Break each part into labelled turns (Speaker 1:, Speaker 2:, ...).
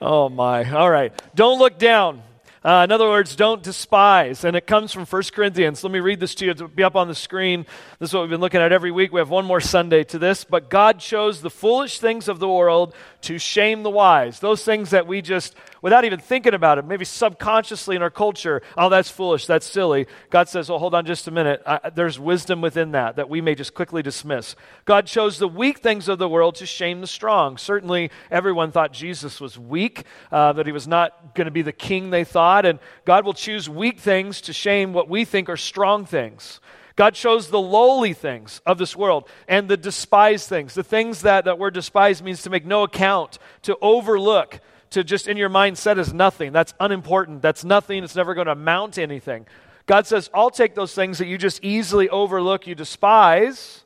Speaker 1: Oh, my. All right. Don't look down. Uh, in other words, don't despise. And it comes from 1 Corinthians. Let me read this to you. It'll be up on the screen. This is what we've been looking at every week. We have one more Sunday to this. But God chose the foolish things of the world to shame the wise. Those things that we just, without even thinking about it, maybe subconsciously in our culture, oh, that's foolish, that's silly. God says, oh, hold on just a minute. I, there's wisdom within that that we may just quickly dismiss. God chose the weak things of the world to shame the strong. Certainly, everyone thought Jesus was weak, uh, that he was not going to be the king they thought. And God will choose weak things to shame what we think are strong things. God chose the lowly things of this world and the despised things. The things that, that word despised means to make no account, to overlook, to just in your mind set as nothing. That's unimportant. That's nothing. It's never going to amount to anything. God says, I'll take those things that you just easily overlook, you despise,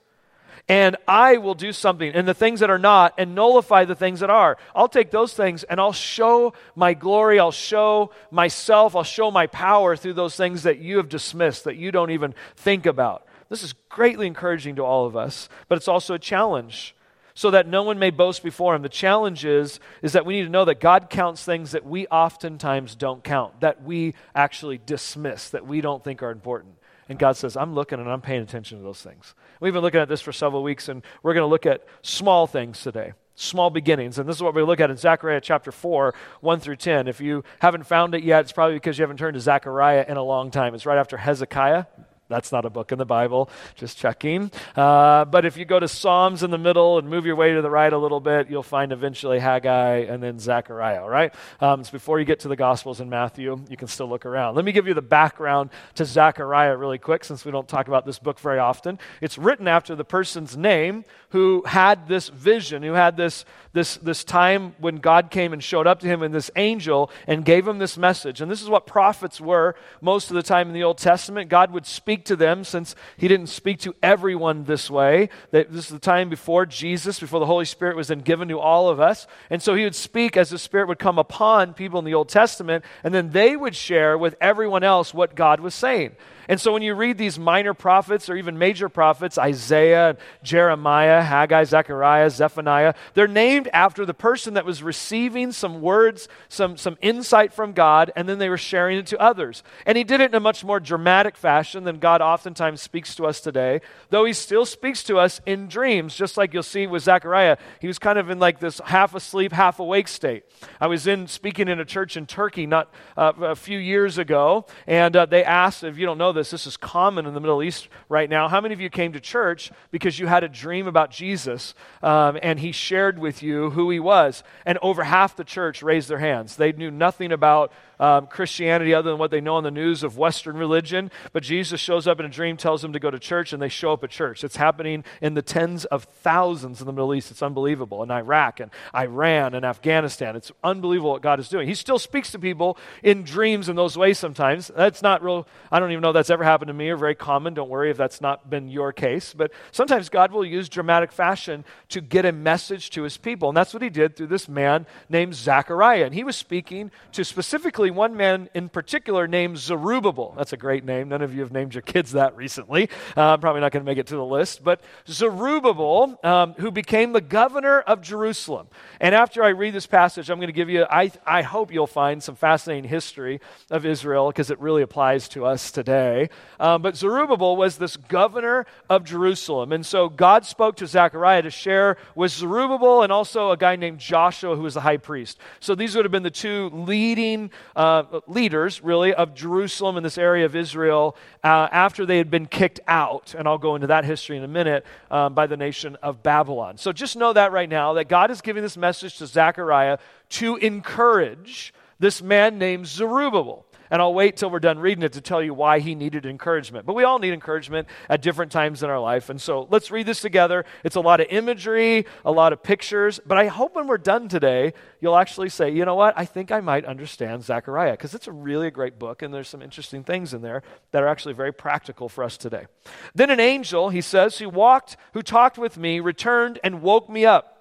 Speaker 1: and I will do something in the things that are not and nullify the things that are. I'll take those things and I'll show my glory, I'll show myself, I'll show my power through those things that you have dismissed, that you don't even think about. This is greatly encouraging to all of us, but it's also a challenge so that no one may boast before him. The challenge is, is that we need to know that God counts things that we oftentimes don't count, that we actually dismiss, that we don't think are important. And God says, I'm looking and I'm paying attention to those things. We've been looking at this for several weeks, and we're going to look at small things today, small beginnings. And this is what we look at in Zechariah chapter 4, 1 through 10. If you haven't found it yet, it's probably because you haven't turned to Zechariah in a long time. It's right after Hezekiah. That's not a book in the Bible, just checking. Uh, but if you go to Psalms in the middle and move your way to the right a little bit, you'll find eventually Haggai and then Zechariah, right? Um, it's before you get to the Gospels in Matthew. You can still look around. Let me give you the background to Zechariah really quick since we don't talk about this book very often. It's written after the person's name who had this vision, who had this, this, this time when God came and showed up to him in this angel and gave him this message. And this is what prophets were most of the time in the Old Testament. God would speak to them since he didn't speak to everyone this way. That this is the time before Jesus, before the Holy Spirit was then given to all of us. And so he would speak as the Spirit would come upon people in the Old Testament, and then they would share with everyone else what God was saying. And so when you read these minor prophets or even major prophets, Isaiah, Jeremiah, Haggai, Zechariah, Zephaniah, they're named after the person that was receiving some words, some, some insight from God, and then they were sharing it to others. And he did it in a much more dramatic fashion than God oftentimes speaks to us today, though he still speaks to us in dreams, just like you'll see with Zechariah. He was kind of in like this half asleep, half awake state. I was in speaking in a church in Turkey not uh, a few years ago, and uh, they asked, if you don't know this, this is common in the Middle East right now. How many of you came to church because you had a dream about Jesus um, and he shared with you who he was? And over half the church raised their hands. They knew nothing about um, Christianity other than what they know on the news of Western religion. But Jesus shows up in a dream, tells them to go to church, and they show up at church. It's happening in the tens of thousands in the Middle East. It's unbelievable. In Iraq and Iran and Afghanistan, it's unbelievable what God is doing. He still speaks to people in dreams in those ways sometimes. That's not real, I don't even know if that's ever happened to me or very common. Don't worry if that's not been your case. But sometimes God will use dramatic fashion to get a message to his people. And that's what he did through this man named Zechariah. And he was speaking to specifically one man in particular named Zerubbabel. That's a great name. None of you have named your kids that recently. Uh, I'm probably not going to make it to the list. But Zerubbabel, um, who became the governor of Jerusalem. And after I read this passage, I'm going to give you, I, I hope you'll find some fascinating history of Israel because it really applies to us today. Um, but Zerubbabel was this governor of Jerusalem. And so God spoke to Zechariah to share with Zerubbabel and also a guy named Joshua, who was the high priest. So these would have been the two leading uh, leaders, really, of Jerusalem and this area of Israel uh, after they had been kicked out. And I'll go into that history in a minute um, by the nation of Babylon. So just know that right now, that God is giving this message to Zechariah to encourage this man named Zerubbabel. And I'll wait till we're done reading it to tell you why he needed encouragement. But we all need encouragement at different times in our life. And so let's read this together. It's a lot of imagery, a lot of pictures. But I hope when we're done today, you'll actually say, you know what? I think I might understand Zechariah because it's a really a great book and there's some interesting things in there that are actually very practical for us today. Then an angel, he says, who walked, who talked with me, returned and woke me up.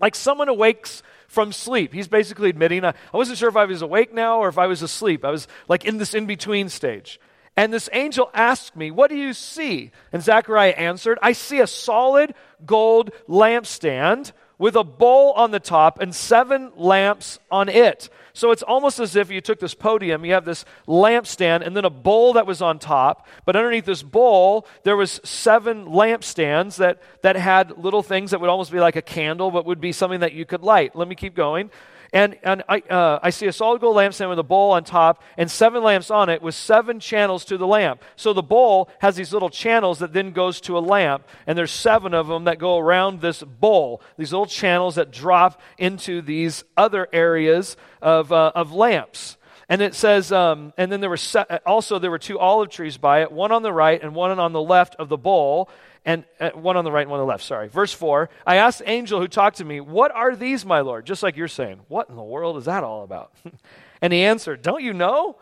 Speaker 1: Like someone awakes from sleep. He's basically admitting, I wasn't sure if I was awake now or if I was asleep. I was like in this in between stage. And this angel asked me, What do you see? And Zechariah answered, I see a solid gold lampstand with a bowl on the top and seven lamps on it. So it's almost as if you took this podium, you have this lampstand and then a bowl that was on top, but underneath this bowl there was seven lampstands that that had little things that would almost be like a candle but would be something that you could light. Let me keep going. And, and I, uh, I see a solid gold lampstand with a bowl on top and seven lamps on it with seven channels to the lamp. So the bowl has these little channels that then goes to a lamp, and there's seven of them that go around this bowl. These little channels that drop into these other areas of, uh, of lamps. And it says, um, and then there were se- also there were two olive trees by it, one on the right and one on the left of the bowl and uh, one on the right and one on the left, sorry. Verse 4 I asked the angel who talked to me, What are these, my Lord? Just like you're saying, What in the world is that all about? and he answered, Don't you know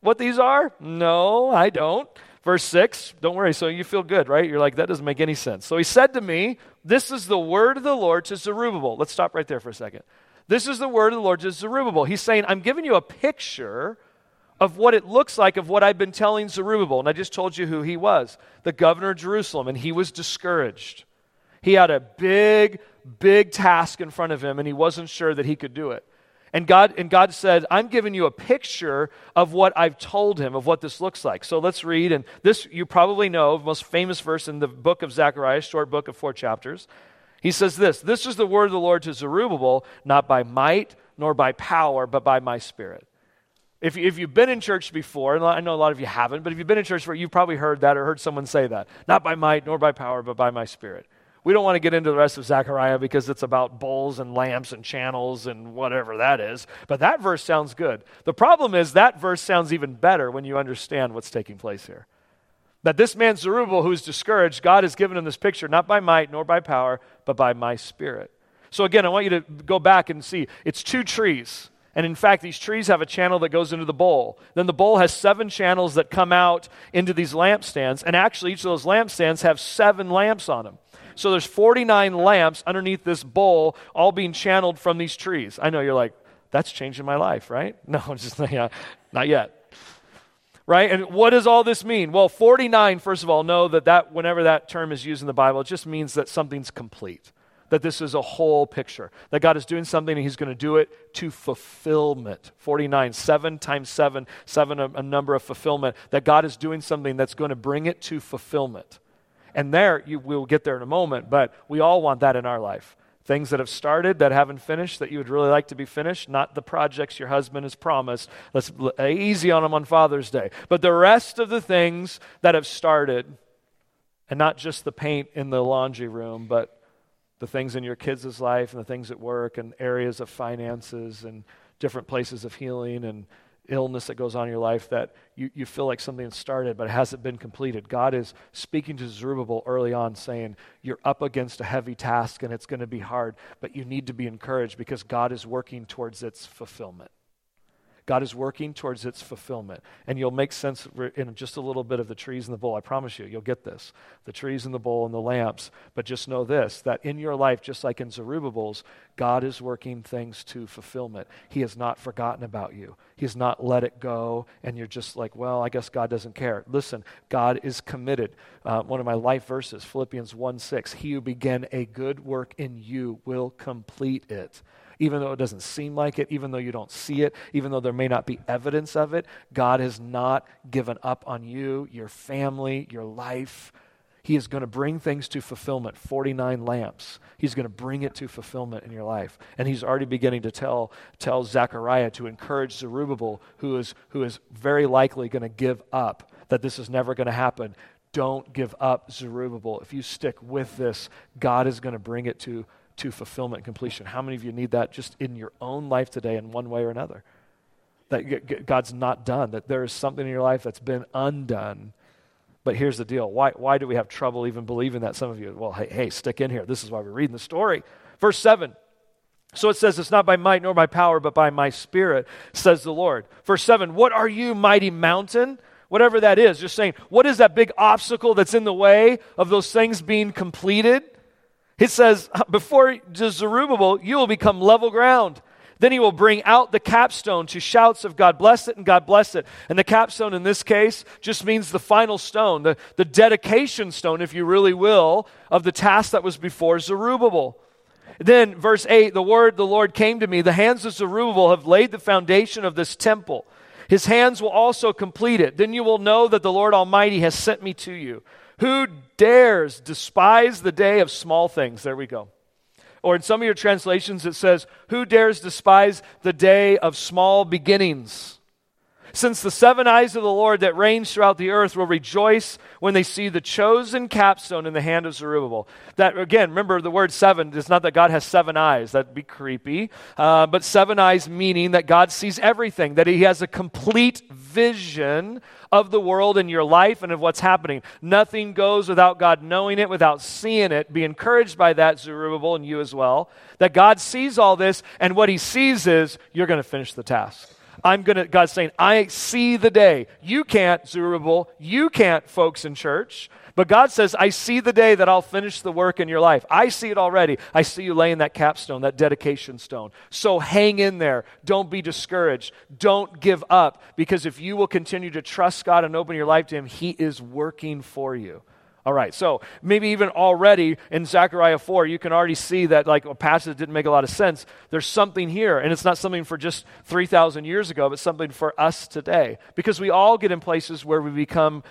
Speaker 1: what these are? No, I don't. Verse 6, don't worry, so you feel good, right? You're like, that doesn't make any sense. So he said to me, This is the word of the Lord to Zerubbabel. Let's stop right there for a second. This is the word of the Lord to Zerubbabel. He's saying, I'm giving you a picture of what it looks like of what I've been telling Zerubbabel. And I just told you who he was the governor of Jerusalem, and he was discouraged. He had a big, big task in front of him, and he wasn't sure that he could do it. And God, and God said, I'm giving you a picture of what I've told him, of what this looks like. So let's read. And this you probably know, most famous verse in the book of Zechariah, short book of four chapters. He says this This is the word of the Lord to Zerubbabel, not by might nor by power, but by my spirit. If, if you've been in church before, and I know a lot of you haven't, but if you've been in church before, you've probably heard that or heard someone say that. Not by might nor by power, but by my spirit. We don't want to get into the rest of Zechariah because it's about bowls and lamps and channels and whatever that is. But that verse sounds good. The problem is that verse sounds even better when you understand what's taking place here. That this man Zerubbabel, who's discouraged, God has given him this picture, not by might nor by power, but by my spirit. So again, I want you to go back and see it's two trees. And in fact, these trees have a channel that goes into the bowl. Then the bowl has seven channels that come out into these lampstands. And actually, each of those lampstands have seven lamps on them. So there's 49 lamps underneath this bowl, all being channeled from these trees. I know you're like, that's changing my life, right? No, I'm just yeah, not yet. Right? And what does all this mean? Well, 49, first of all, know that, that whenever that term is used in the Bible, it just means that something's complete that this is a whole picture. That God is doing something and He's going to do it to fulfillment. 49, seven times seven, seven, a, a number of fulfillment. That God is doing something that's going to bring it to fulfillment. And there, you, we'll get there in a moment, but we all want that in our life. Things that have started that haven't finished that you would really like to be finished, not the projects your husband has promised. Let's easy on them on Father's Day. But the rest of the things that have started, and not just the paint in the laundry room, but the things in your kids' life and the things at work and areas of finances and different places of healing and illness that goes on in your life that you, you feel like something started but it hasn't been completed. God is speaking to Zerubbabel early on saying, You're up against a heavy task and it's going to be hard, but you need to be encouraged because God is working towards its fulfillment. God is working towards its fulfillment. And you'll make sense in just a little bit of the trees in the bowl. I promise you, you'll get this. The trees in the bowl and the lamps. But just know this that in your life, just like in Zerubbabel's, God is working things to fulfillment. He has not forgotten about you, He has not let it go. And you're just like, well, I guess God doesn't care. Listen, God is committed. Uh, one of my life verses, Philippians 1 6, He who began a good work in you will complete it even though it doesn't seem like it, even though you don't see it, even though there may not be evidence of it, God has not given up on you, your family, your life. He is going to bring things to fulfillment 49 lamps. He's going to bring it to fulfillment in your life. And he's already beginning to tell, tell Zechariah to encourage Zerubbabel, who is, who is very likely going to give up, that this is never going to happen. Don't give up, Zerubbabel. If you stick with this, God is going to bring it to to fulfillment and completion. How many of you need that just in your own life today in one way or another? That God's not done, that there is something in your life that's been undone. But here's the deal why, why do we have trouble even believing that? Some of you, well, hey, hey, stick in here. This is why we're reading the story. Verse 7. So it says, It's not by might nor by power, but by my spirit, says the Lord. Verse 7 What are you, mighty mountain? Whatever that is, just saying, what is that big obstacle that's in the way of those things being completed? It says, Before Zerubbabel, you will become level ground. Then he will bring out the capstone to shouts of God bless it and God bless it. And the capstone in this case just means the final stone, the, the dedication stone, if you really will, of the task that was before Zerubbabel. Then, verse 8 the word the Lord came to me, the hands of Zerubbabel have laid the foundation of this temple. His hands will also complete it. Then you will know that the Lord Almighty has sent me to you. Who dares despise the day of small things? There we go. Or in some of your translations, it says, Who dares despise the day of small beginnings? Since the seven eyes of the Lord that range throughout the earth will rejoice when they see the chosen capstone in the hand of Zerubbabel. That, again, remember the word seven is not that God has seven eyes. That'd be creepy. Uh, but seven eyes meaning that God sees everything, that He has a complete vision of the world and your life and of what's happening. Nothing goes without God knowing it, without seeing it. Be encouraged by that, Zerubbabel, and you as well. That God sees all this, and what He sees is you're going to finish the task. I'm going to, God's saying, I see the day. You can't, Zerubbabel. You can't, folks in church. But God says, I see the day that I'll finish the work in your life. I see it already. I see you laying that capstone, that dedication stone. So hang in there. Don't be discouraged. Don't give up. Because if you will continue to trust God and open your life to Him, He is working for you. All right, so maybe even already in Zechariah 4, you can already see that like a passage that didn't make a lot of sense. There's something here, and it's not something for just 3,000 years ago, but something for us today. Because we all get in places where we become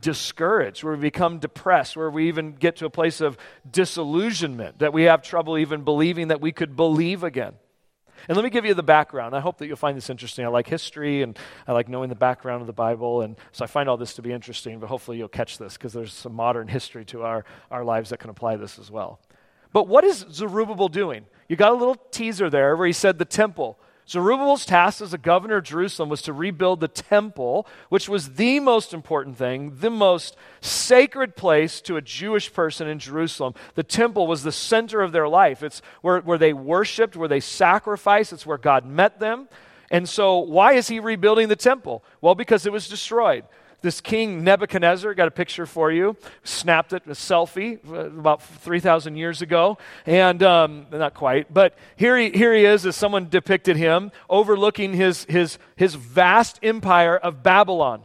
Speaker 1: discouraged, where we become depressed, where we even get to a place of disillusionment, that we have trouble even believing that we could believe again. And let me give you the background. I hope that you'll find this interesting. I like history and I like knowing the background of the Bible. And so I find all this to be interesting, but hopefully you'll catch this because there's some modern history to our, our lives that can apply this as well. But what is Zerubbabel doing? You got a little teaser there where he said the temple. Zerubbabel's task as a governor of Jerusalem was to rebuild the temple, which was the most important thing, the most sacred place to a Jewish person in Jerusalem. The temple was the center of their life. It's where, where they worshiped, where they sacrificed, it's where God met them. And so, why is he rebuilding the temple? Well, because it was destroyed this king Nebuchadnezzar, got a picture for you, snapped it, a selfie uh, about 3,000 years ago. And um, not quite, but here he, here he is as someone depicted him overlooking his, his, his vast empire of Babylon.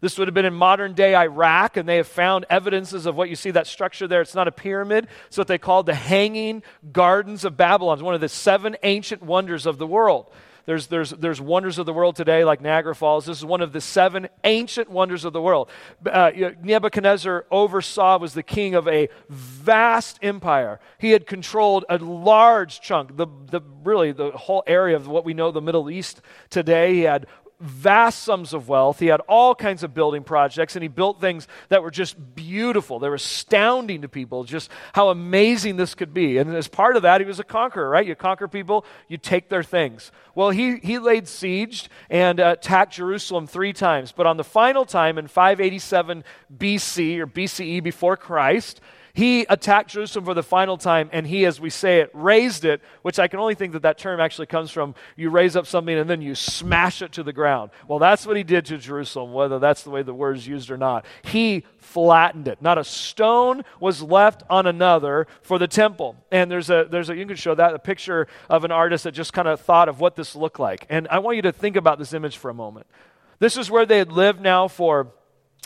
Speaker 1: This would have been in modern day Iraq, and they have found evidences of what you see that structure there. It's not a pyramid, it's what they called the Hanging Gardens of Babylon. It's one of the seven ancient wonders of the world. There's, there's, there's wonders of the world today, like Niagara Falls. This is one of the seven ancient wonders of the world. Uh, Nebuchadnezzar oversaw, was the king of a vast empire. He had controlled a large chunk, the, the, really the whole area of what we know the Middle East today. He had vast sums of wealth. He had all kinds of building projects, and he built things that were just beautiful. They were astounding to people, just how amazing this could be. And as part of that, he was a conqueror, right? You conquer people, you take their things. Well, he, he laid siege and attacked Jerusalem three times. But on the final time in 587 BC or BCE before Christ, he attacked Jerusalem for the final time, and he, as we say it, raised it, which I can only think that that term actually comes from you raise up something and then you smash it to the ground. Well, that's what he did to Jerusalem, whether that's the way the word is used or not. He flattened it. Not a stone was left on another for the temple. And there's a, there's a you can show that, a picture of an artist that just kind of thought of what this looked like. And I want you to think about this image for a moment. This is where they had lived now for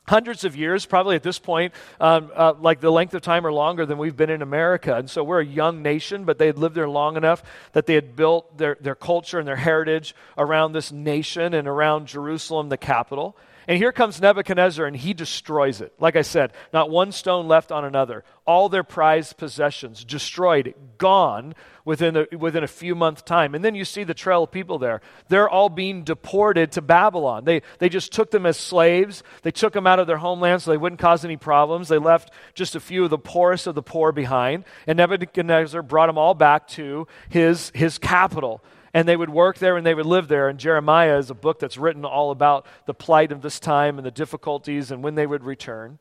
Speaker 1: hundreds of years, probably at this point, um, uh, like the length of time or longer than we've been in America. And so we're a young nation, but they had lived there long enough that they had built their, their culture and their heritage around this nation and around Jerusalem, the capital. And here comes Nebuchadnezzar and he destroys it. Like I said, not one stone left on another. All their prized possessions destroyed, gone within a, within a few months' time. And then you see the trail of people there. They're all being deported to Babylon. They, they just took them as slaves. They took them out of their homeland so they wouldn't cause any problems. They left just a few of the poorest of the poor behind. And Nebuchadnezzar brought them all back to his, his capital and they would work there and they would live there. And Jeremiah is a book that's written all about the plight of this time and the difficulties and when they would return.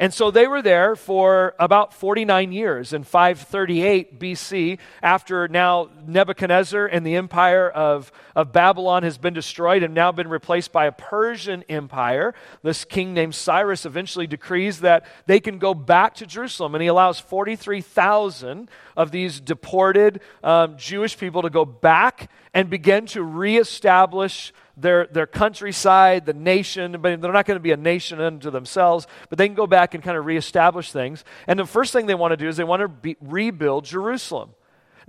Speaker 1: And so they were there for about 49 years in 538 BC, after now Nebuchadnezzar and the empire of, of Babylon has been destroyed and now been replaced by a Persian empire. This king named Cyrus eventually decrees that they can go back to Jerusalem, and he allows 43,000 of these deported um, Jewish people to go back and begin to reestablish their, their countryside, the nation, but they're not going to be a nation unto themselves, but they can go back and kind of reestablish things. And the first thing they want to do is they want to be, rebuild Jerusalem.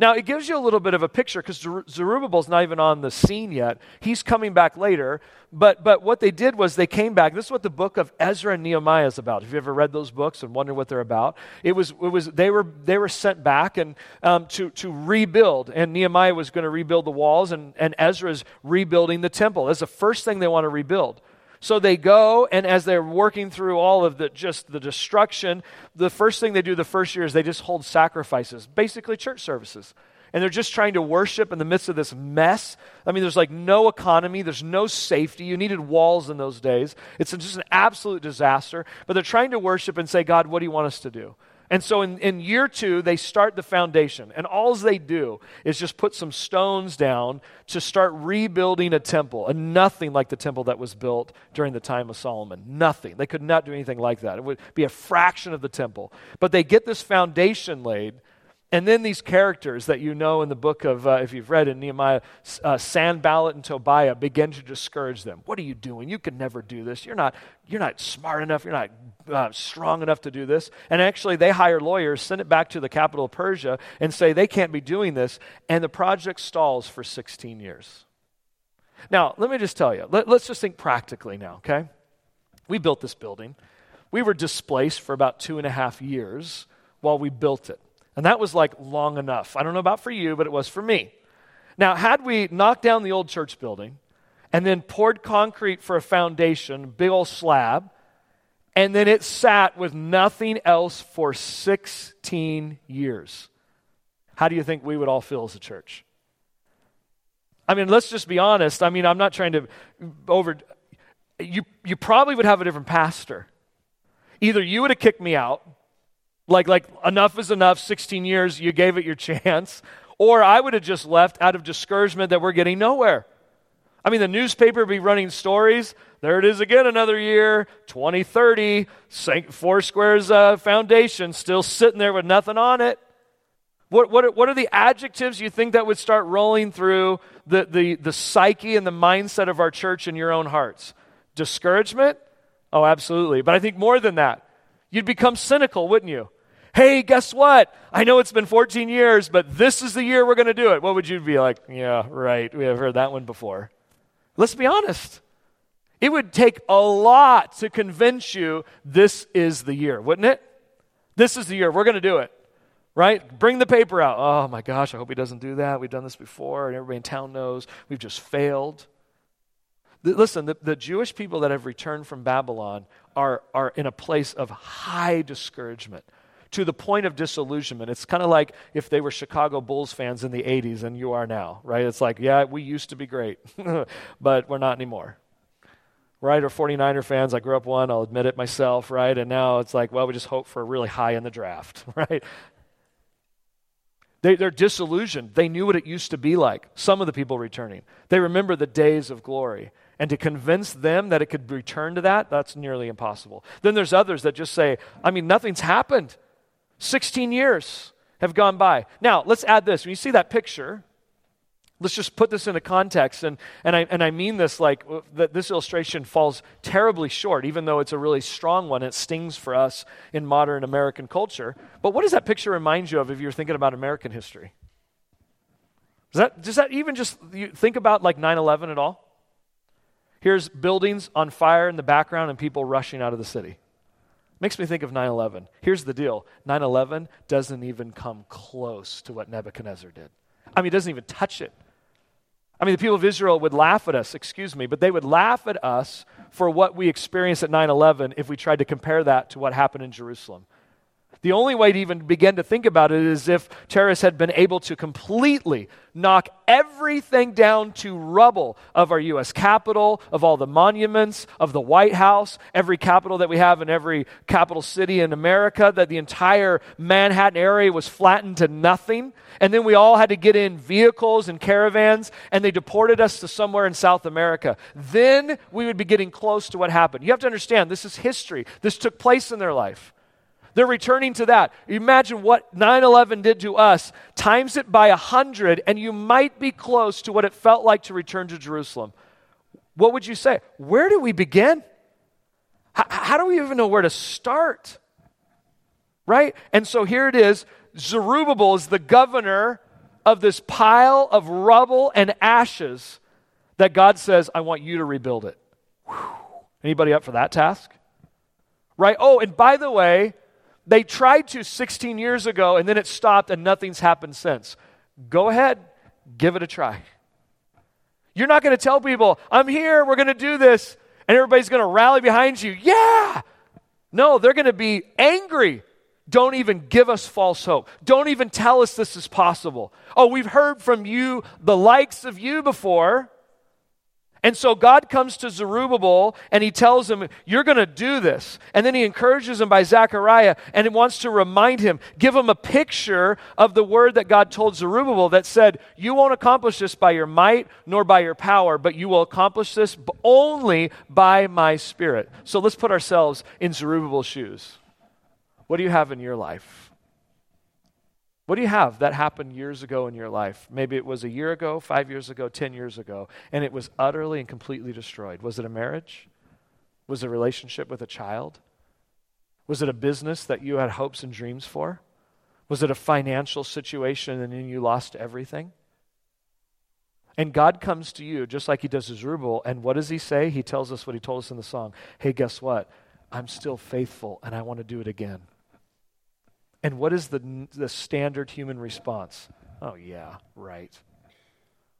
Speaker 1: Now, it gives you a little bit of a picture because Zerubbabel's not even on the scene yet. He's coming back later. But, but what they did was they came back. This is what the book of Ezra and Nehemiah is about. Have you ever read those books and wondered what they're about? It was, it was, they, were, they were sent back and, um, to, to rebuild. And Nehemiah was going to rebuild the walls, and, and Ezra's rebuilding the temple. That's the first thing they want to rebuild. So they go, and as they're working through all of the just the destruction, the first thing they do the first year is they just hold sacrifices, basically church services. And they're just trying to worship in the midst of this mess. I mean, there's like no economy, there's no safety. You needed walls in those days. It's just an absolute disaster. But they're trying to worship and say, God, what do you want us to do? And so in, in year two, they start the foundation. And all they do is just put some stones down to start rebuilding a temple. And nothing like the temple that was built during the time of Solomon. Nothing. They could not do anything like that. It would be a fraction of the temple. But they get this foundation laid. And then these characters that you know in the book of, uh, if you've read in Nehemiah, uh, Sanballat and Tobiah begin to discourage them. What are you doing? You can never do this. You're not, you're not smart enough. You're not uh, strong enough to do this. And actually, they hire lawyers, send it back to the capital of Persia, and say they can't be doing this. And the project stalls for 16 years. Now, let me just tell you, let, let's just think practically now, okay? We built this building. We were displaced for about two and a half years while we built it. And that was like long enough. I don't know about for you, but it was for me. Now, had we knocked down the old church building and then poured concrete for a foundation, big old slab, and then it sat with nothing else for 16 years. How do you think we would all feel as a church? I mean, let's just be honest. I mean, I'm not trying to over. You, you probably would have a different pastor. Either you would have kicked me out, like, like enough is enough, 16 years, you gave it your chance, or I would have just left out of discouragement that we're getting nowhere. I mean, the newspaper would be running stories. There it is again, another year, 2030, Foursquare's uh, foundation still sitting there with nothing on it. What, what, what are the adjectives you think that would start rolling through the, the, the psyche and the mindset of our church in your own hearts? Discouragement? Oh, absolutely. But I think more than that, you'd become cynical, wouldn't you? Hey, guess what? I know it's been 14 years, but this is the year we're going to do it. What would you be like? Yeah, right. We have heard that one before. Let's be honest. It would take a lot to convince you this is the year, wouldn't it? This is the year. We're going to do it. Right? Bring the paper out. Oh my gosh, I hope he doesn't do that. We've done this before, and everybody in town knows we've just failed. Listen, the, the, Jewish people that have returned from Babylon are, are in a place of high discouragement to the point of disillusionment. It's kind of like if they were Chicago Bulls fans in the 80s and you are now, right? It's like, yeah, we used to be great, but we're not anymore. Right? Or 49er fans, I grew up one, I'll admit it myself, right? And now it's like, well, we just hope for a really high in the draft, right? They, they're disillusioned. They knew what it used to be like. Some of the people returning. They remember the days of glory. And to convince them that it could return to that, that's nearly impossible. Then there's others that just say, I mean, nothing's happened. 16 years have gone by. Now, let's add this. When you see that picture, let's just put this into context. And, and, I, and I mean this like that this illustration falls terribly short, even though it's a really strong one. It stings for us in modern American culture. But what does that picture remind you of if you're thinking about American history? Does that, does that even just think about like 9 11 at all? Here's buildings on fire in the background and people rushing out of the city. Makes me think of 9 11. Here's the deal 9 11 doesn't even come close to what Nebuchadnezzar did. I mean, it doesn't even touch it. I mean, the people of Israel would laugh at us, excuse me, but they would laugh at us for what we experienced at 9 11 if we tried to compare that to what happened in Jerusalem. The only way to even begin to think about it is if terrorists had been able to completely knock everything down to rubble of our U.S. Capitol, of all the monuments, of the White House, every capital that we have in every capital city in America, that the entire Manhattan area was flattened to nothing. And then we all had to get in vehicles and caravans, and they deported us to somewhere in South America. Then we would be getting close to what happened. You have to understand, this is history. This took place in their life. They're returning to that. Imagine what 9 11 did to us, times it by 100, and you might be close to what it felt like to return to Jerusalem. What would you say? Where do we begin? How do we even know where to start? Right? And so here it is Zerubbabel is the governor of this pile of rubble and ashes that God says, I want you to rebuild it. Whew. Anybody up for that task? Right? Oh, and by the way, they tried to 16 years ago and then it stopped and nothing's happened since. Go ahead, give it a try. You're not going to tell people, I'm here, we're going to do this, and everybody's going to rally behind you. Yeah! No, they're going to be angry. Don't even give us false hope. Don't even tell us this is possible. Oh, we've heard from you, the likes of you before. And so God comes to Zerubbabel and he tells him, You're going to do this. And then he encourages him by Zechariah and he wants to remind him, give him a picture of the word that God told Zerubbabel that said, You won't accomplish this by your might nor by your power, but you will accomplish this only by my spirit. So let's put ourselves in Zerubbabel's shoes. What do you have in your life? What do you have that happened years ago in your life? Maybe it was a year ago, five years ago, 10 years ago, and it was utterly and completely destroyed. Was it a marriage? Was it a relationship with a child? Was it a business that you had hopes and dreams for? Was it a financial situation and then you lost everything? And God comes to you just like he does Zerubbabel, and what does he say? He tells us what he told us in the song. Hey, guess what? I'm still faithful and I want to do it again. And what is the, the standard human response? Oh, yeah, right.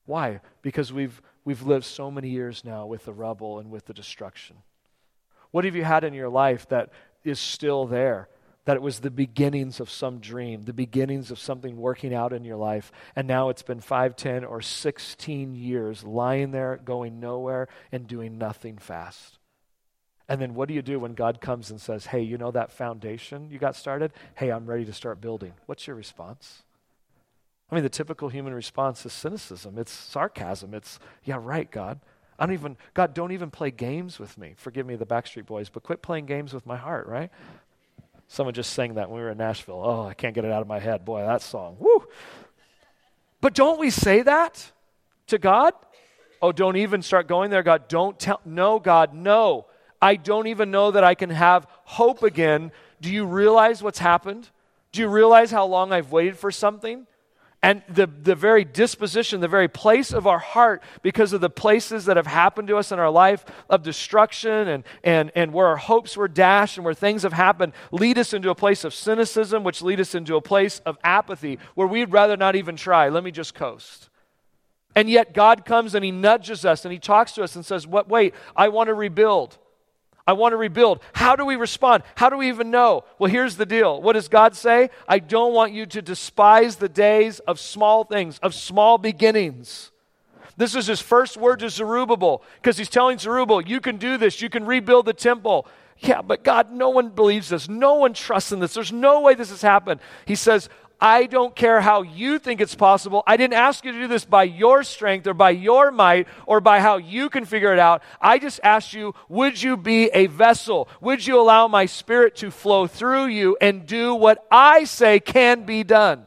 Speaker 1: Why? Because we've, we've lived so many years now with the rubble and with the destruction. What have you had in your life that is still there? That it was the beginnings of some dream, the beginnings of something working out in your life, and now it's been 5, 10, or 16 years lying there, going nowhere, and doing nothing fast. And then what do you do when God comes and says, Hey, you know that foundation you got started? Hey, I'm ready to start building. What's your response? I mean, the typical human response is cynicism, it's sarcasm, it's, Yeah, right, God. I don't even, God, don't even play games with me. Forgive me, the Backstreet Boys, but quit playing games with my heart, right? Someone just sang that when we were in Nashville. Oh, I can't get it out of my head. Boy, that song. Woo! But don't we say that to God? Oh, don't even start going there, God. Don't tell. No, God, no. I don't even know that I can have hope again. Do you realize what's happened? Do you realize how long I've waited for something? And the, the very disposition, the very place of our heart, because of the places that have happened to us in our life of destruction and, and, and where our hopes were dashed and where things have happened, lead us into a place of cynicism, which lead us into a place of apathy where we'd rather not even try. Let me just coast. And yet God comes and He nudges us and He talks to us and says, What, wait, I want to rebuild. I want to rebuild. How do we respond? How do we even know? Well, here's the deal. What does God say? I don't want you to despise the days of small things, of small beginnings. This is his first word to Zerubbabel because he's telling Zerubbabel, you can do this, you can rebuild the temple. Yeah, but God, no one believes this. No one trusts in this. There's no way this has happened. He says, I don't care how you think it's possible. I didn't ask you to do this by your strength or by your might or by how you can figure it out. I just asked you, would you be a vessel? Would you allow my spirit to flow through you and do what I say can be done?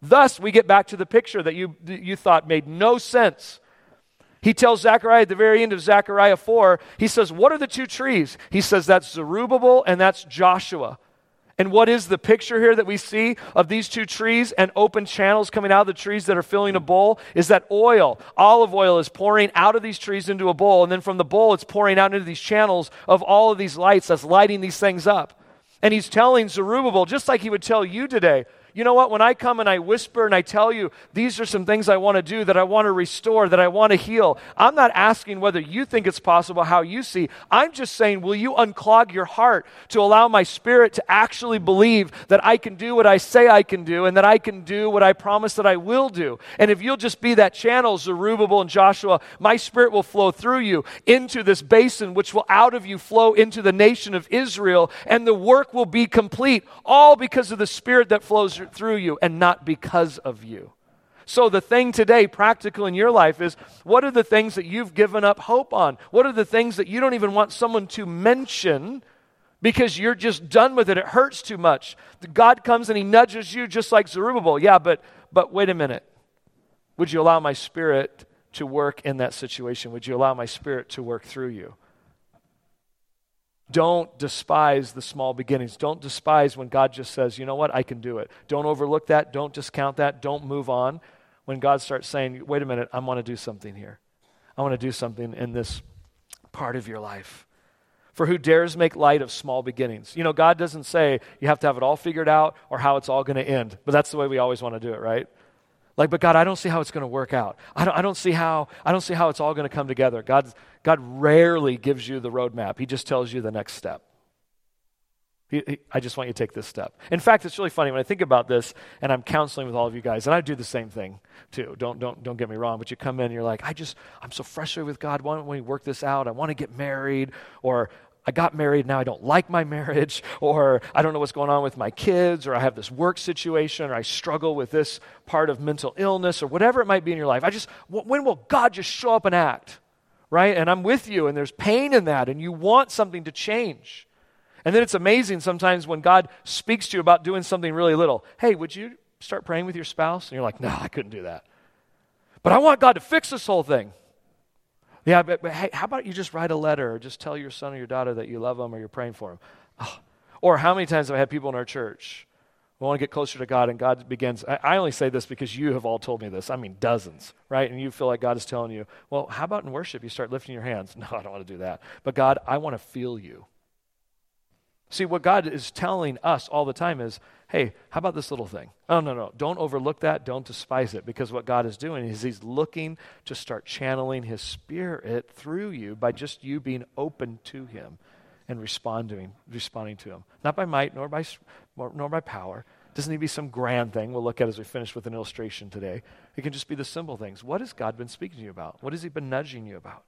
Speaker 1: Thus, we get back to the picture that you, you thought made no sense. He tells Zechariah at the very end of Zechariah 4, he says, What are the two trees? He says, That's Zerubbabel and that's Joshua. And what is the picture here that we see of these two trees and open channels coming out of the trees that are filling a bowl? Is that oil, olive oil, is pouring out of these trees into a bowl. And then from the bowl, it's pouring out into these channels of all of these lights that's lighting these things up. And he's telling Zerubbabel, just like he would tell you today, you know what? When I come and I whisper and I tell you, these are some things I want to do, that I want to restore, that I want to heal, I'm not asking whether you think it's possible, how you see. I'm just saying, will you unclog your heart to allow my spirit to actually believe that I can do what I say I can do and that I can do what I promise that I will do? And if you'll just be that channel, Zerubbabel and Joshua, my spirit will flow through you into this basin, which will out of you flow into the nation of Israel, and the work will be complete, all because of the spirit that flows through you and not because of you. So, the thing today, practical in your life, is what are the things that you've given up hope on? What are the things that you don't even want someone to mention because you're just done with it? It hurts too much. God comes and He nudges you just like Zerubbabel. Yeah, but, but wait a minute. Would you allow my spirit to work in that situation? Would you allow my spirit to work through you? Don't despise the small beginnings. Don't despise when God just says, you know what, I can do it. Don't overlook that. Don't discount that. Don't move on. When God starts saying, wait a minute, I want to do something here. I want to do something in this part of your life. For who dares make light of small beginnings? You know, God doesn't say you have to have it all figured out or how it's all going to end, but that's the way we always want to do it, right? Like, but God, I don't see how it's going to work out. I don't, I don't see how I don't see how it's all going to come together. God, God rarely gives you the roadmap. He just tells you the next step. He, he, I just want you to take this step. In fact, it's really funny when I think about this, and I'm counseling with all of you guys, and I do the same thing too. Don't don't don't get me wrong, but you come in, and you're like, I just I'm so frustrated with God. Why don't we work this out? I want to get married, or I got married, now I don't like my marriage, or I don't know what's going on with my kids, or I have this work situation, or I struggle with this part of mental illness, or whatever it might be in your life. I just, when will God just show up and act? Right? And I'm with you, and there's pain in that, and you want something to change. And then it's amazing sometimes when God speaks to you about doing something really little. Hey, would you start praying with your spouse? And you're like, no, I couldn't do that. But I want God to fix this whole thing. Yeah, but, but, hey, how about you just write a letter or just tell your son or your daughter that you love them or you're praying for them? Oh. Or how many times have I had people in our church we want to get closer to God, and God begins. I, I only say this because you have all told me this. I mean, dozens, right? And you feel like God is telling you, well, how about in worship you start lifting your hands? No, I don't want to do that. But God, I want to feel you. See, what God is telling us all the time is, hey, how about this little thing? Oh, no, no. Don't overlook that. Don't despise it. Because what God is doing is He's looking to start channeling His Spirit through you by just you being open to Him and responding, responding to Him. Not by might nor by, nor by power. It doesn't need to be some grand thing we'll look at as we finish with an illustration today. It can just be the simple things. What has God been speaking to you about? What has He been nudging you about?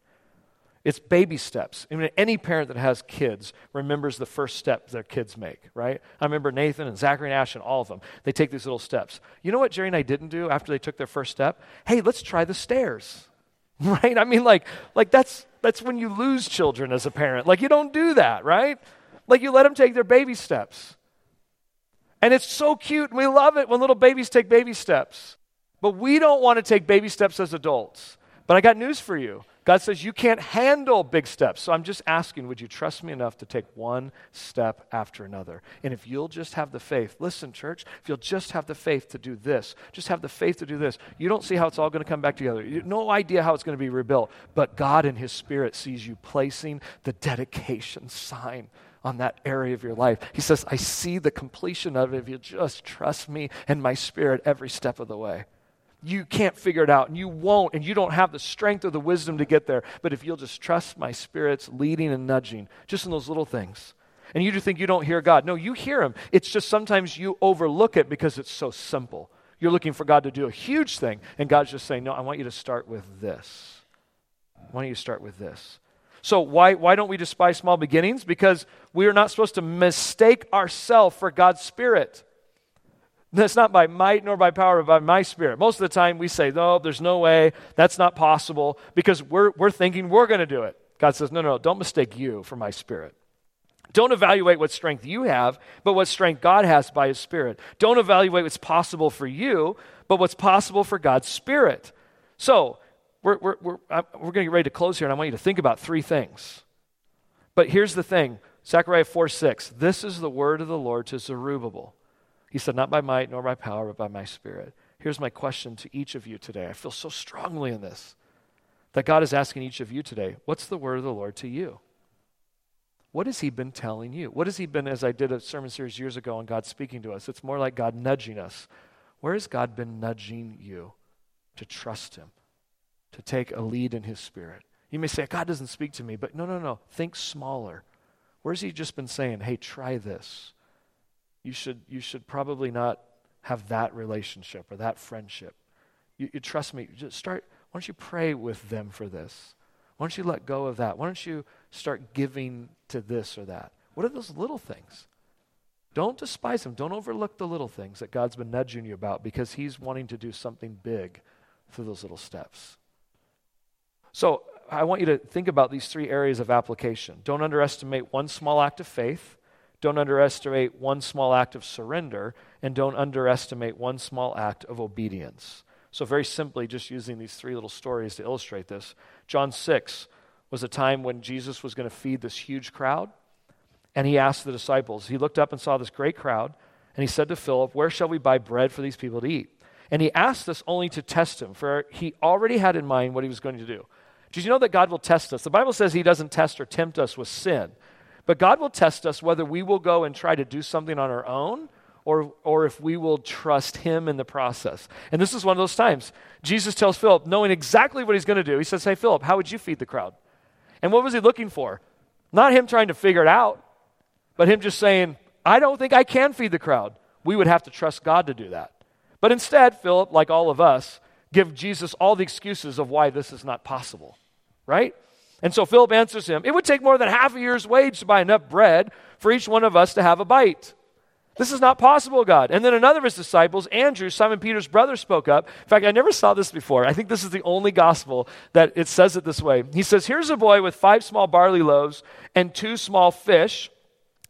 Speaker 1: It's baby steps. I mean, any parent that has kids remembers the first step their kids make, right? I remember Nathan and Zachary and Ash and all of them. They take these little steps. You know what Jerry and I didn't do after they took their first step? Hey, let's try the stairs, right? I mean, like, like that's that's when you lose children as a parent. Like, you don't do that, right? Like, you let them take their baby steps. And it's so cute, and we love it when little babies take baby steps. But we don't want to take baby steps as adults. But I got news for you. God says you can't handle big steps. So I'm just asking, would you trust me enough to take one step after another? And if you'll just have the faith, listen, church, if you'll just have the faith to do this, just have the faith to do this, you don't see how it's all going to come back together. You have no idea how it's going to be rebuilt. But God in His Spirit sees you placing the dedication sign on that area of your life. He says, I see the completion of it if you just trust me and my Spirit every step of the way you can't figure it out and you won't and you don't have the strength or the wisdom to get there. But if you'll just trust my spirit's leading and nudging, just in those little things. And you just think you don't hear God. No, you hear him. It's just sometimes you overlook it because it's so simple. You're looking for God to do a huge thing, and God's just saying, No, I want you to start with this. Why don't you start with this? So, why, why don't we despise small beginnings? Because we are not supposed to mistake ourselves for God's Spirit. That's not by might nor by power, but by my spirit. Most of the time we say, no, there's no way, that's not possible, because we're, we're thinking we're going to do it. God says, no, no, don't mistake you for my spirit. Don't evaluate what strength you have, but what strength God has by his spirit. Don't evaluate what's possible for you, but what's possible for God's spirit. So, we're, we're, we're, we're going to get ready to close here, and I want you to think about three things. But here's the thing Zechariah 4 6. This is the word of the Lord to Zerubbabel he said, Not by might nor by power, but by my spirit. Here's my question to each of you today. I feel so strongly in this that God is asking each of you today, What's the word of the Lord to you? What has He been telling you? What has He been, as I did a sermon series years ago on God speaking to us? It's more like God nudging us. Where has God been nudging you to trust Him, to take a lead in His Spirit? You may say, God doesn't speak to me, but no, no, no. Think smaller. Where's He just been saying, hey, try this? You should, you should probably not have that relationship or that friendship. You, you trust me, just start, why don't you pray with them for this? Why don't you let go of that? Why don't you start giving to this or that? What are those little things? Don't despise them. Don't overlook the little things that God's been nudging you about because He's wanting to do something big through those little steps. So, I want you to think about these three areas of application. Don't underestimate one small act of faith. Don't underestimate one small act of surrender, and don't underestimate one small act of obedience. So, very simply, just using these three little stories to illustrate this, John 6 was a time when Jesus was going to feed this huge crowd. And he asked the disciples, he looked up and saw this great crowd, and he said to Philip, Where shall we buy bread for these people to eat? And he asked this only to test him, for he already had in mind what he was going to do. Did you know that God will test us? The Bible says he doesn't test or tempt us with sin, but God will test us whether we will go and try to do something on our own or, or if we will trust him in the process. And this is one of those times. Jesus tells Philip, knowing exactly what he's going to do, he says, Hey, Philip, how would you feed the crowd? And what was he looking for? Not him trying to figure it out, but him just saying, I don't think I can feed the crowd. We would have to trust God to do that. But instead, Philip, like all of us, give Jesus all the excuses of why this is not possible, right? And so Philip answers him, It would take more than half a year's wage to buy enough bread for each one of us to have a bite. This is not possible, God. And then another of his disciples, Andrew, Simon Peter's brother, spoke up. In fact, I never saw this before. I think this is the only gospel that it says it this way. He says, Here's a boy with five small barley loaves and two small fish,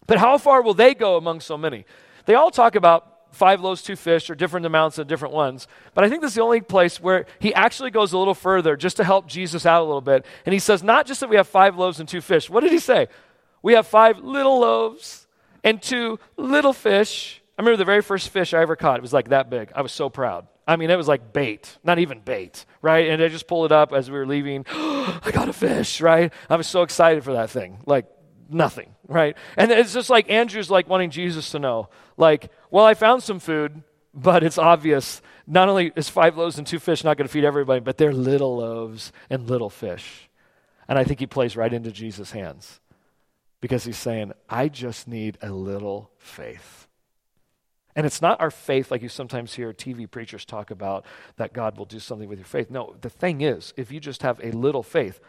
Speaker 1: but how far will they go among so many? They all talk about five loaves, two fish, or different amounts of different ones. But I think this is the only place where he actually goes a little further just to help Jesus out a little bit. And he says, Not just that we have five loaves and two fish. What did he say? We have five little loaves and two little fish. I remember the very first fish I ever caught. It was like that big. I was so proud. I mean, it was like bait, not even bait, right? And I just pulled it up as we were leaving. I got a fish, right? I was so excited for that thing. Like nothing, right? And it's just like Andrew's like wanting Jesus to know, like, well, I found some food, but it's obvious. Not only is five loaves and two fish not going to feed everybody, but they're little loaves and little fish. And I think he plays right into Jesus' hands because he's saying, I just need a little faith. And it's not our faith like you sometimes hear TV preachers talk about that God will do something with your faith. No, the thing is, if you just have a little faith,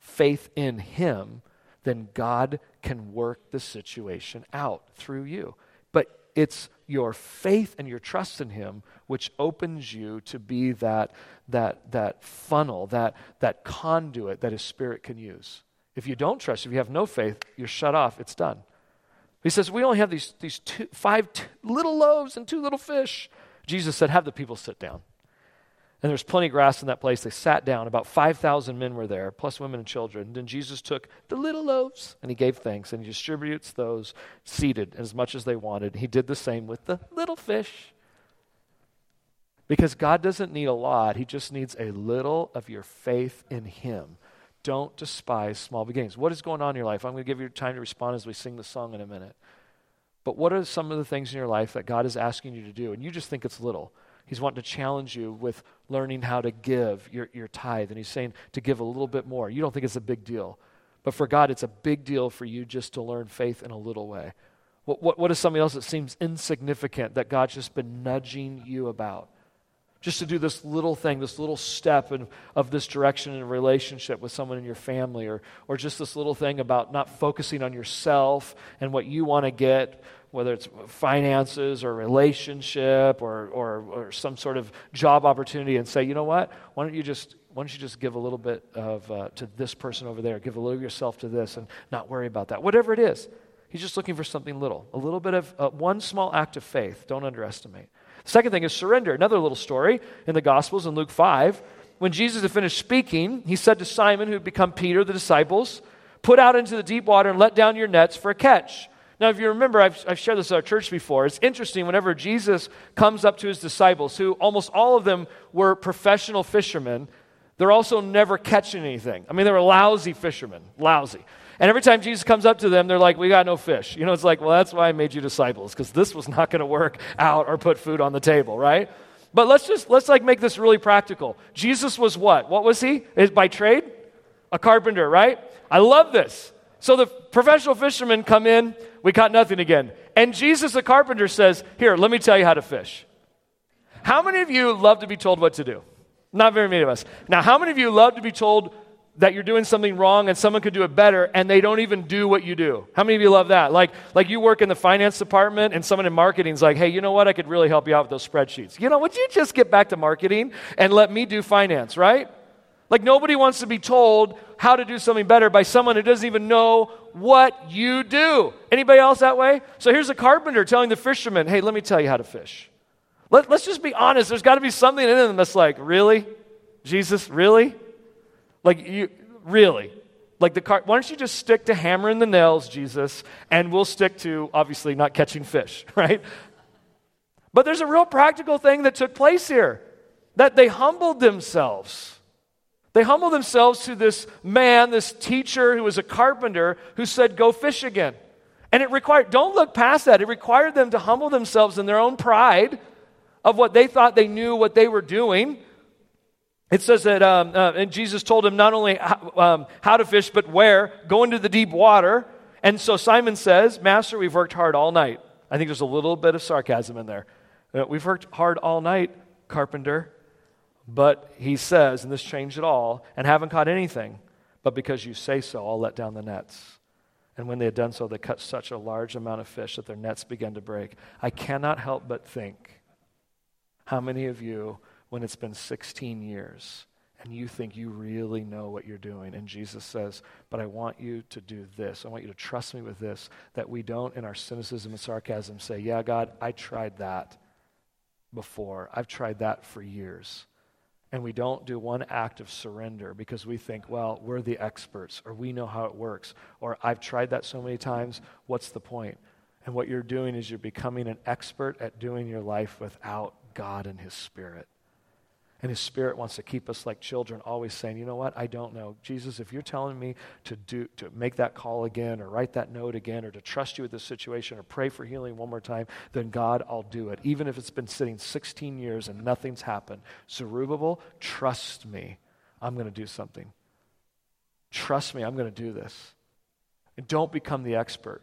Speaker 1: faith in Him, then God can work the situation out through you. But it's your faith and your trust in Him which opens you to be that, that, that funnel, that, that conduit that His Spirit can use. If you don't trust, if you have no faith, you're shut off. It's done. He says, We only have these, these two, five two little loaves and two little fish. Jesus said, Have the people sit down. And there's plenty of grass in that place. They sat down. About 5,000 men were there, plus women and children. Then Jesus took the little loaves and he gave thanks and he distributes those seated as much as they wanted. He did the same with the little fish. Because God doesn't need a lot, He just needs a little of your faith in Him don't despise small beginnings. What is going on in your life? I'm going to give you time to respond as we sing the song in a minute. But what are some of the things in your life that God is asking you to do? And you just think it's little. He's wanting to challenge you with learning how to give your, your tithe. And he's saying to give a little bit more. You don't think it's a big deal. But for God, it's a big deal for you just to learn faith in a little way. What, what, what is something else that seems insignificant that God's just been nudging you about? just to do this little thing, this little step in, of this direction in a relationship with someone in your family, or, or just this little thing about not focusing on yourself and what you want to get, whether it's finances or relationship or, or, or some sort of job opportunity, and say, you know what? Why don't you just why don't you just give a little bit of uh, to this person over there, give a little of yourself to this, and not worry about that. Whatever it is, he's just looking for something little, a little bit of uh, one small act of faith. Don't underestimate. The Second thing is surrender. Another little story in the Gospels in Luke 5. When Jesus had finished speaking, he said to Simon, who had become Peter, the disciples, Put out into the deep water and let down your nets for a catch. Now, if you remember, I've, I've shared this at our church before. It's interesting whenever Jesus comes up to his disciples, who almost all of them were professional fishermen, they're also never catching anything. I mean, they were lousy fishermen, lousy. And every time Jesus comes up to them, they're like, We got no fish. You know, it's like, Well, that's why I made you disciples, because this was not going to work out or put food on the table, right? But let's just, let's like make this really practical. Jesus was what? What was he? Is by trade? A carpenter, right? I love this. So the professional fishermen come in, we caught nothing again. And Jesus, the carpenter, says, Here, let me tell you how to fish. How many of you love to be told what to do? Not very many of us. Now, how many of you love to be told that you're doing something wrong and someone could do it better and they don't even do what you do. How many of you love that? Like, like you work in the finance department and someone in marketing's like, hey, you know what? I could really help you out with those spreadsheets. You know, would you just get back to marketing and let me do finance, right? Like nobody wants to be told how to do something better by someone who doesn't even know what you do. Anybody else that way? So here's a carpenter telling the fisherman, hey, let me tell you how to fish. Let, let's just be honest. There's got to be something in them that's like, really? Jesus, really? Like, you, really? Like the car, why don't you just stick to hammering the nails, Jesus, and we'll stick to obviously not catching fish, right? But there's a real practical thing that took place here that they humbled themselves. They humbled themselves to this man, this teacher who was a carpenter, who said, Go fish again. And it required, don't look past that. It required them to humble themselves in their own pride of what they thought they knew what they were doing. It says that, um, uh, and Jesus told him not only how, um, how to fish, but where. Go into the deep water. And so Simon says, Master, we've worked hard all night. I think there's a little bit of sarcasm in there. Uh, we've worked hard all night, carpenter. But he says, and this changed it all, and haven't caught anything. But because you say so, I'll let down the nets. And when they had done so, they caught such a large amount of fish that their nets began to break. I cannot help but think how many of you when it's been 16 years and you think you really know what you're doing. And Jesus says, But I want you to do this. I want you to trust me with this, that we don't, in our cynicism and sarcasm, say, Yeah, God, I tried that before. I've tried that for years. And we don't do one act of surrender because we think, well, we're the experts, or we know how it works, or I've tried that so many times, what's the point? And what you're doing is you're becoming an expert at doing your life without God and His Spirit. And His Spirit wants to keep us like children, always saying, you know what, I don't know. Jesus, if you're telling me to, do, to make that call again, or write that note again, or to trust you with this situation, or pray for healing one more time, then God, I'll do it. Even if it's been sitting 16 years and nothing's happened. Zerubbabel, trust me. I'm going to do something. Trust me, I'm going to do this. And don't become the expert.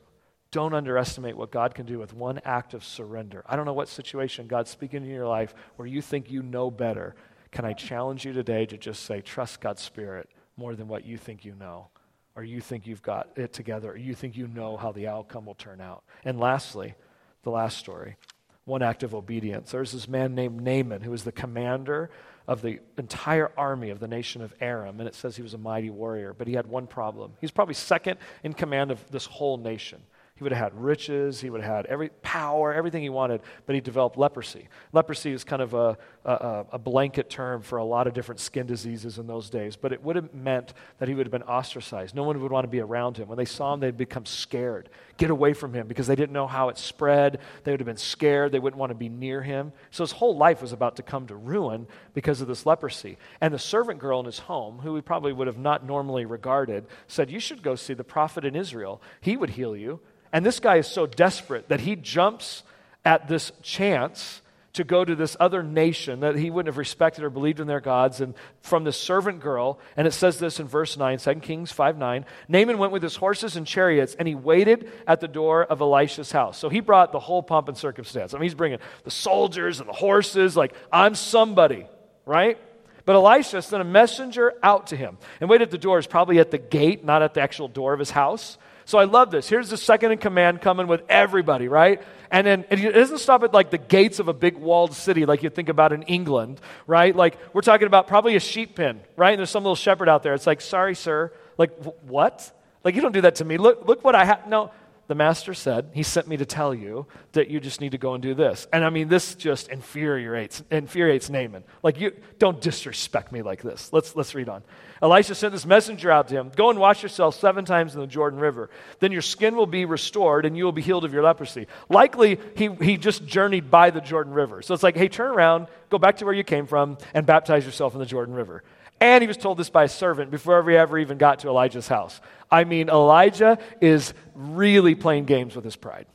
Speaker 1: Don't underestimate what God can do with one act of surrender. I don't know what situation God's speaking in your life where you think you know better. Can I challenge you today to just say, trust God's Spirit more than what you think you know, or you think you've got it together, or you think you know how the outcome will turn out? And lastly, the last story one act of obedience. There's this man named Naaman who was the commander of the entire army of the nation of Aram, and it says he was a mighty warrior, but he had one problem. He's probably second in command of this whole nation. He would have had riches, he would have had every power, everything he wanted, but he developed leprosy. Leprosy is kind of a, a, a, blanket term for a lot of different skin diseases in those days, but it would have meant that he would have been ostracized. No one would want to be around him. When they saw him, they'd become scared, get away from him because they didn't know how it spread. They would have been scared, they wouldn't want to be near him. So his whole life was about to come to ruin because of this leprosy. And the servant girl in his home, who he probably would have not normally regarded, said, You should go see the prophet in Israel. He would heal you. And this guy is so desperate that he jumps at this chance to go to this other nation that he wouldn't have respected or believed in their gods, and from this servant girl. And it says this in verse 9, 2 Kings 5 9. Naaman went with his horses and chariots, and he waited at the door of Elisha's house. So he brought the whole pomp and circumstance. I mean, he's bringing the soldiers and the horses, like, I'm somebody, right? But Elisha sent a messenger out to him and waited at the doors, probably at the gate, not at the actual door of his house. So I love this. Here's the second in command coming with everybody, right? And then it doesn't stop at like the gates of a big walled city like you think about in England, right? Like we're talking about probably a sheep pen, right? And there's some little shepherd out there. It's like, sorry, sir. Like, what? Like, you don't do that to me. Look, look what I have. No, the master said, He sent me to tell you that you just need to go and do this. And I mean, this just infuriates, infuriates Naaman. Like, you don't disrespect me like this. Let's, let's read on. Elisha sent this messenger out to him Go and wash yourself seven times in the Jordan River. Then your skin will be restored and you will be healed of your leprosy. Likely, he, he just journeyed by the Jordan River. So it's like, hey, turn around, go back to where you came from, and baptize yourself in the Jordan River. And he was told this by a servant before he ever even got to Elijah's house. I mean, Elijah is really playing games with his pride.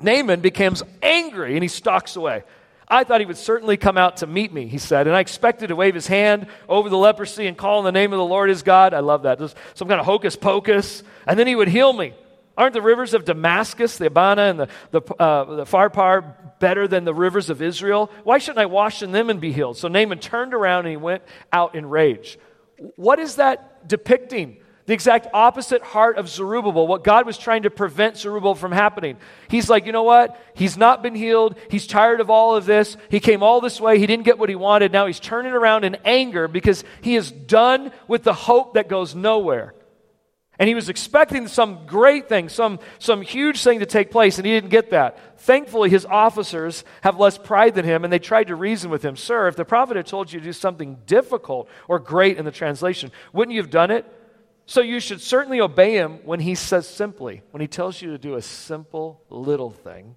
Speaker 1: Naaman becomes angry and he stalks away. I thought he would certainly come out to meet me, he said, and I expected to wave his hand over the leprosy and call in the name of the Lord his God. I love that. Just some kind of hocus pocus, and then he would heal me. Aren't the rivers of Damascus, the Abana, and the, the, uh, the Pharpar better than the rivers of Israel? Why shouldn't I wash in them and be healed? So Naaman turned around and he went out in rage. What is that depicting? The exact opposite heart of Zerubbabel, what God was trying to prevent Zerubbabel from happening. He's like, you know what? He's not been healed. He's tired of all of this. He came all this way. He didn't get what he wanted. Now he's turning around in anger because he is done with the hope that goes nowhere. And he was expecting some great thing, some, some huge thing to take place, and he didn't get that. Thankfully, his officers have less pride than him, and they tried to reason with him. Sir, if the prophet had told you to do something difficult or great in the translation, wouldn't you have done it? So you should certainly obey him when he says simply, when he tells you to do a simple little thing,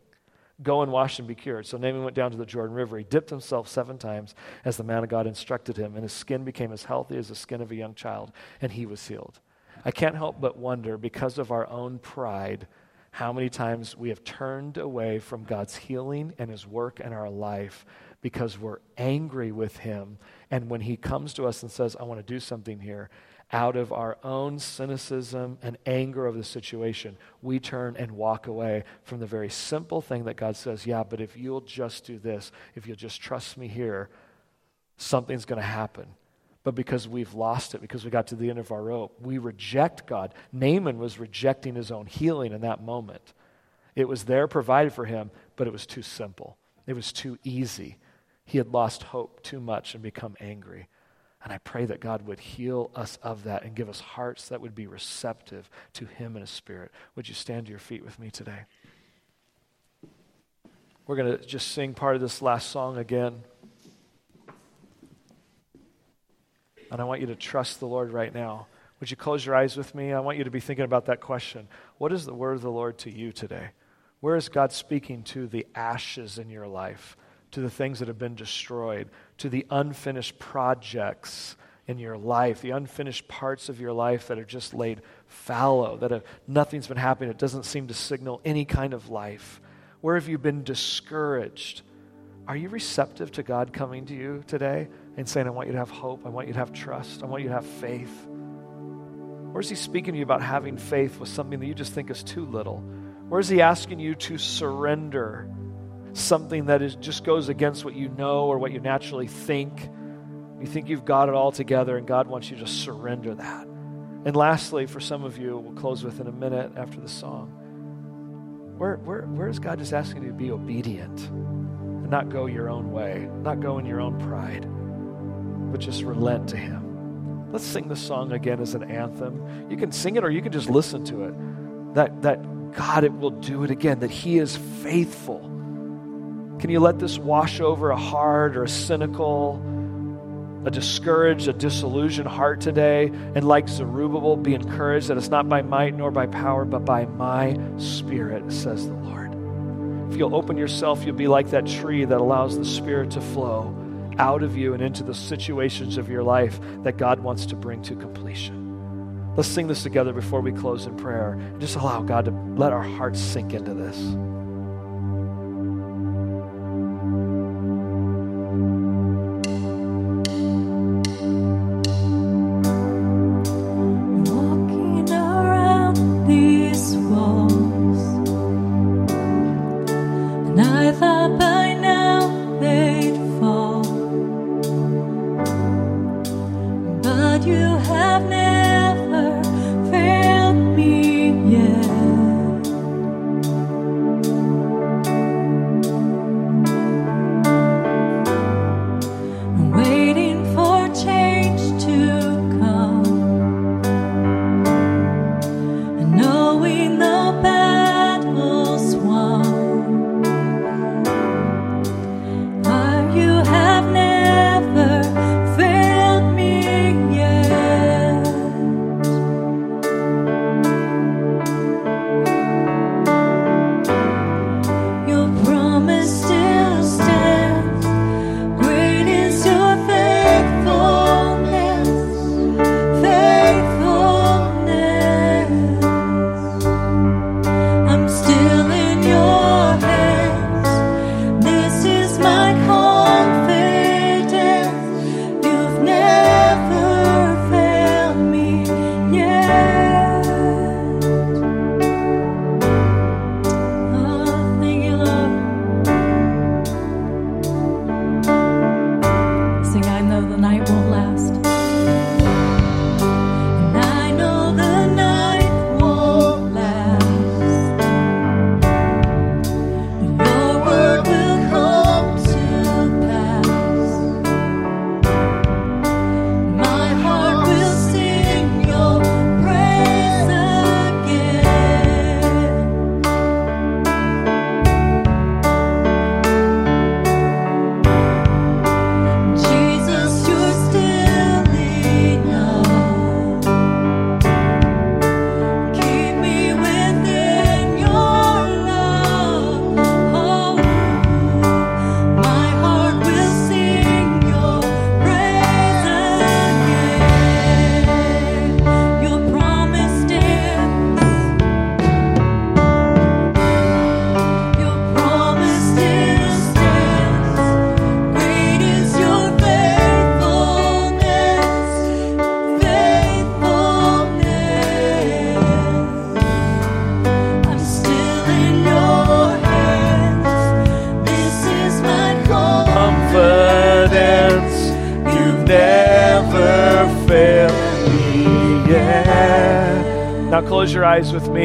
Speaker 1: go and wash and be cured. So Naaman went down to the Jordan River. He dipped himself seven times as the man of God instructed him, and his skin became as healthy as the skin of a young child, and he was healed. I can't help but wonder, because of our own pride, how many times we have turned away from God's healing and his work in our life because we're angry with him. And when he comes to us and says, I want to do something here, out of our own cynicism and anger of the situation, we turn and walk away from the very simple thing that God says, Yeah, but if you'll just do this, if you'll just trust me here, something's going to happen. But because we've lost it, because we got to the end of our rope, we reject God. Naaman was rejecting his own healing in that moment. It was there provided for him, but it was too simple. It was too easy. He had lost hope too much and become angry. And I pray that God would heal us of that and give us hearts that would be receptive to Him and His Spirit. Would you stand to your feet with me today? We're going to just sing part of this last song again. And I want you to trust the Lord right now. Would you close your eyes with me? I want you to be thinking about that question. What is the word of the Lord to you today? Where is God speaking to the ashes in your life? To the things that have been destroyed, to the unfinished projects in your life, the unfinished parts of your life that are just laid fallow, that have, nothing's been happening. It doesn't seem to signal any kind of life. Where have you been discouraged? Are you receptive to God coming to you today and saying, I want you to have hope, I want you to have trust, I want you to have faith? Or is He speaking to you about having faith with something that you just think is too little? Where is He asking you to surrender? Something that is, just goes against what you know or what you naturally think. You think you've got it all together, and God wants you to surrender that. And lastly, for some of you, we'll close with in a minute after the song. Where, where, where is God just asking you to be obedient and not go your own way, not go in your own pride, but just relent to Him? Let's sing the song again as an anthem. You can sing it or you can just listen to it. That, that God it will do it again, that He is faithful can you let this wash over a hard or a cynical, a discouraged, a disillusioned heart today? And like Zerubbabel, be encouraged that it's not by might nor by power, but by my spirit, says the Lord. If you'll open yourself, you'll be like that tree that allows the Spirit to flow out of you and into the situations of your life that God wants to bring to completion. Let's sing this together before we close in prayer. Just allow God to let our hearts sink into this.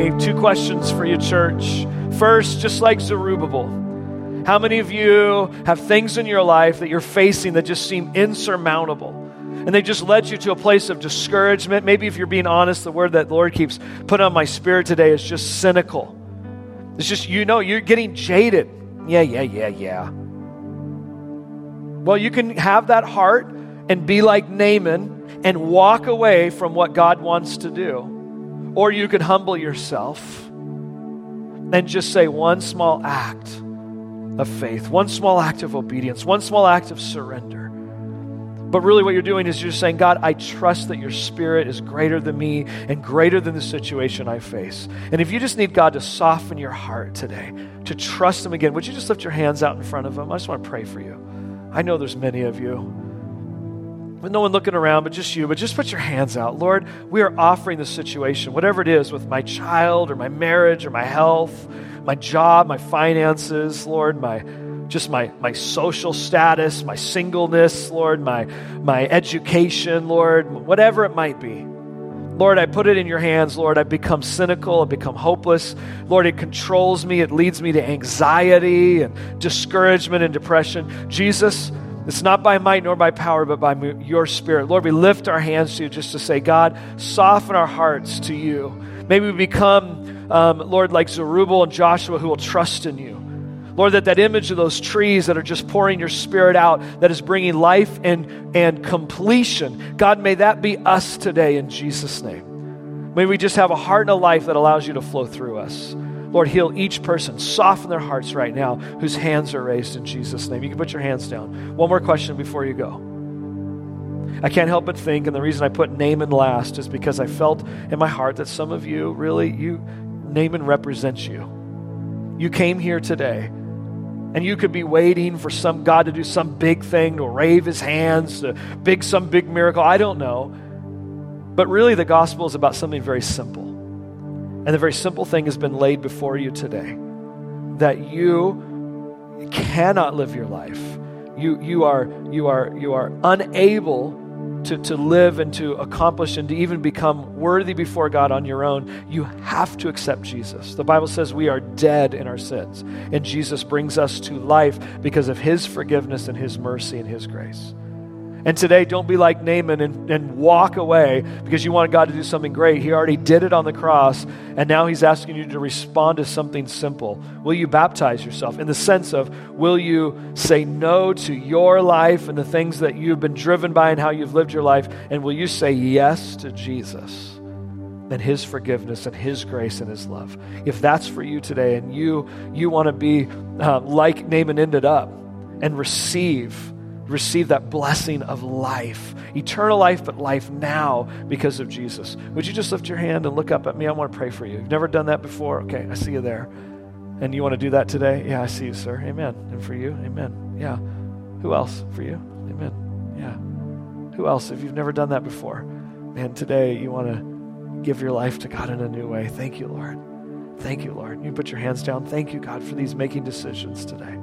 Speaker 1: Two questions for you, church. First, just like Zerubbabel, how many of you have things in your life that you're facing that just seem insurmountable? And they just led you to a place of discouragement. Maybe if you're being honest, the word that the Lord keeps putting on my spirit today is just cynical. It's just, you know, you're getting jaded. Yeah, yeah, yeah, yeah. Well, you can have that heart and be like Naaman and walk away from what God wants to do. Or you could humble yourself and just say one small act of faith, one small act of obedience, one small act of surrender. But really, what you're doing is you're saying, God, I trust that your spirit is greater than me and greater than the situation I face. And if you just need God to soften your heart today, to trust Him again, would you just lift your hands out in front of Him? I just want to pray for you. I know there's many of you with no one looking around but just you, but just put your hands out. Lord, we are offering the situation, whatever it is, with my child or my marriage or my health, my job, my finances, Lord, my just my, my social status, my singleness, Lord, my, my education, Lord, whatever it might be. Lord, I put it in your hands, Lord. I've become cynical, I've become hopeless. Lord, it controls me, it leads me to anxiety and discouragement and depression. Jesus, it's not by might nor by power, but by your spirit. Lord, we lift our hands to you just to say, God, soften our hearts to you. Maybe we become, um, Lord, like Zerubbabel and Joshua who will trust in you. Lord, that that image of those trees that are just pouring your spirit out, that is bringing life and, and completion, God, may that be us today in Jesus' name. May we just have a heart and a life that allows you to flow through us. Lord, heal each person. Soften their hearts right now whose hands are raised in Jesus' name. You can put your hands down. One more question before you go. I can't help but think, and the reason I put Naaman last is because I felt in my heart that some of you really, you, Naaman represents you. You came here today, and you could be waiting for some God to do some big thing, to wave his hands, to big some big miracle. I don't know. But really, the gospel is about something very simple. And the very simple thing has been laid before you today that you cannot live your life. You, you, are, you, are, you are unable to, to live and to accomplish and to even become worthy before God on your own. You have to accept Jesus. The Bible says we are dead in our sins, and Jesus brings us to life because of his forgiveness and his mercy and his grace. And today, don't be like Naaman and, and walk away because you wanted God to do something great. He already did it on the cross, and now He's asking you to respond to something simple. Will you baptize yourself? In the sense of, will you say no to your life and the things that you've been driven by and how you've lived your life? And will you say yes to Jesus and His forgiveness and His grace and His love? If that's for you today and you, you want to be uh, like Naaman ended up and receive receive that blessing of life, eternal life, but life now because of Jesus. Would you just lift your hand and look up at me? I want to pray for you. You've never done that before? Okay, I see you there. And you want to do that today? Yeah, I see you, sir. Amen. And for you? Amen. Yeah. Who else? For you? Amen. Yeah. Who else? If you've never done that before, man, today you want to give your life to God in a new way. Thank you, Lord. Thank you, Lord. You put your hands down. Thank you, God, for these making decisions today.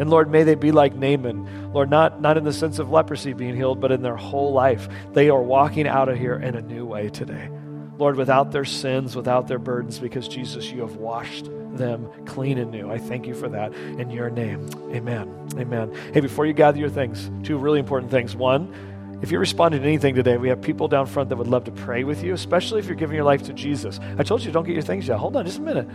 Speaker 1: And Lord, may they be like Naaman. Lord, not, not in the sense of leprosy being healed, but in their whole life. They are walking out of here in a new way today. Lord, without their sins, without their burdens, because Jesus, you have washed them clean and new. I thank you for that in your name. Amen. Amen. Hey, before you gather your things, two really important things. One, if you're responding to anything today, we have people down front that would love to pray with you, especially if you're giving your life to Jesus. I told you don't get your things yet. Hold on just a minute.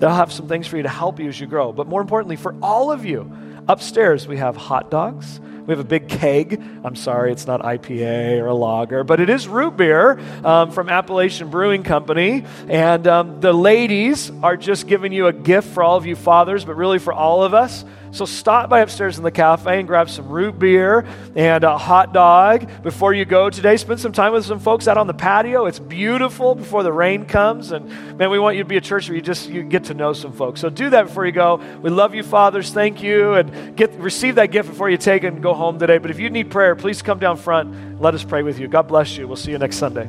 Speaker 1: They'll have some things for you to help you as you grow. But more importantly, for all of you, Upstairs, we have hot dogs. We have a big keg. I'm sorry, it's not IPA or a lager, but it is root beer um, from Appalachian Brewing Company. And um, the ladies are just giving you a gift for all of you fathers, but really for all of us. So stop by upstairs in the cafe and grab some root beer and a hot dog before you go today. Spend some time with some folks out on the patio. It's beautiful before the rain comes. And man, we want you to be a church where you just you get to know some folks. So do that before you go. We love you, fathers. Thank you. And get receive that gift before you take it and home today. But if you need prayer, please come down front. Let us pray with you. God bless you. We'll see you next Sunday.